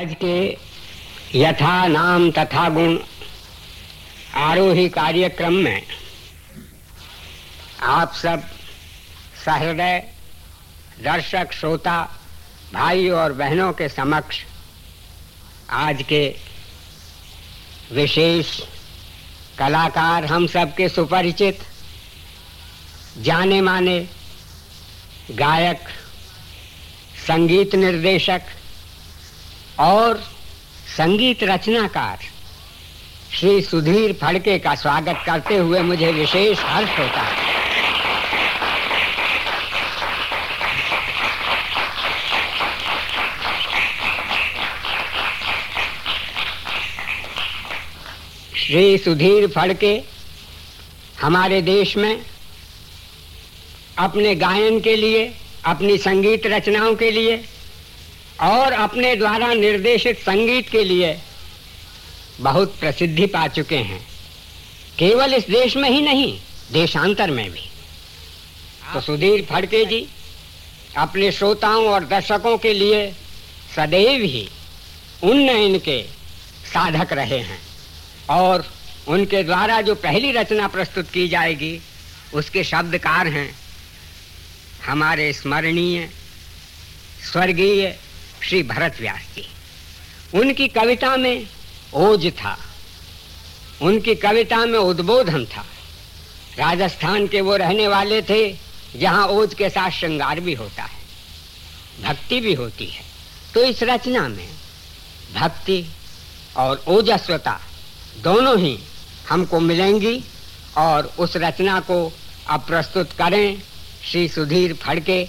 आज के यथा नाम तथा गुण आरोही कार्यक्रम में आप सब सहृदय, दर्शक, श्रोता, भाई और बहनों के समक्ष आज के विशेष कलाकार हम सबके सुपरिचित जाने माने गायक, संगीत निर्देशक और संगीत रचनाकार श्री सुधीर फड़के का स्वागत करते हुए मुझे विशेष हर्ष होता है। श्री सुधीर फड़के हमारे देश में अपने गायन के लिए, अपनी संगीत रचनाओं के लिए और अपने द्वारा निर्देशित संगीत के लिए बहुत प्रसिद्धि पा चुके हैं। केवल इस देश में ही नहीं देशांतर में भी। तो सुधीर फड़के जी अपने श्रोताओं और दर्शकों के लिए सदैव ही उन्नयन के साधक रहे हैं और उनके द्वारा जो पहली रचना प्रस्तुत की जाएगी उसके शब्दकार हैं हमारे स्मरणीय स्वर्गीय श्री भरत व्यास जी। उनकी कविता में ओज था। उनकी कविता में उद्बोधन था। राजस्थान के वो रहने वाले थे, जहाँ ओज के साथ श्रृंगार भी होता है, भक्ति भी होती है। तो इस रचना में भक्ति और ओजस्वता दोनों ही हमको मिलेंगी और उस रचना को अब प्रस्तुत करें श्री सुधीर फड़के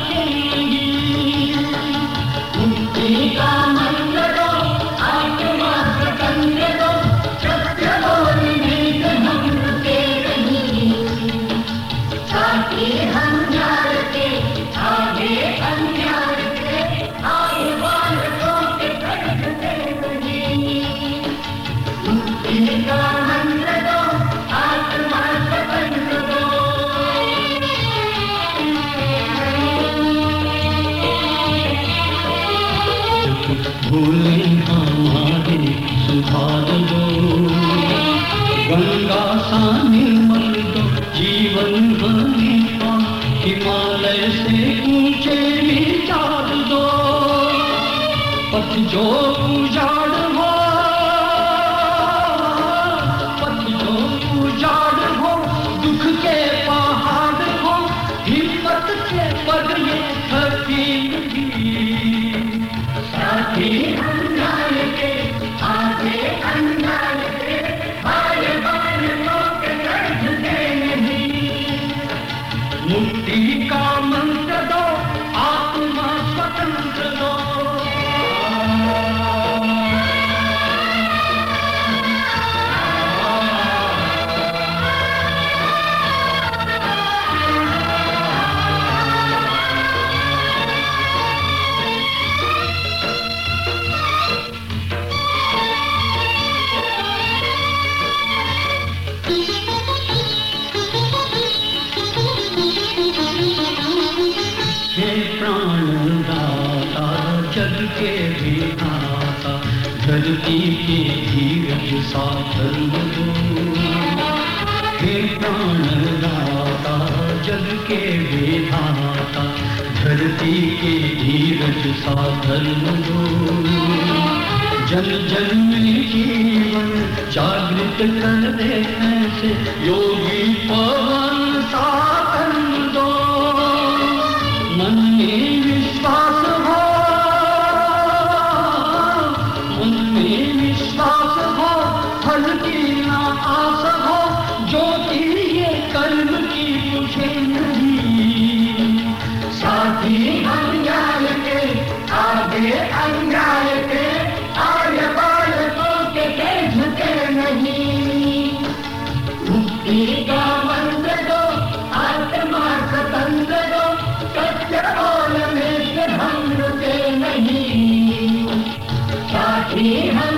Thank you. भूले हमारे सुधार दो। गंगा सा निर्मल दो, जीवन भरी का हिमालय से ऊँचे विचार दो। पथ जो पूजा मुक्ति का के धीरज साधन प्राणदाता, जग के वेदाता धरती के धीरज साधर जन जन जीवन जागृत कर दे ऐसे योगी पवन सा। He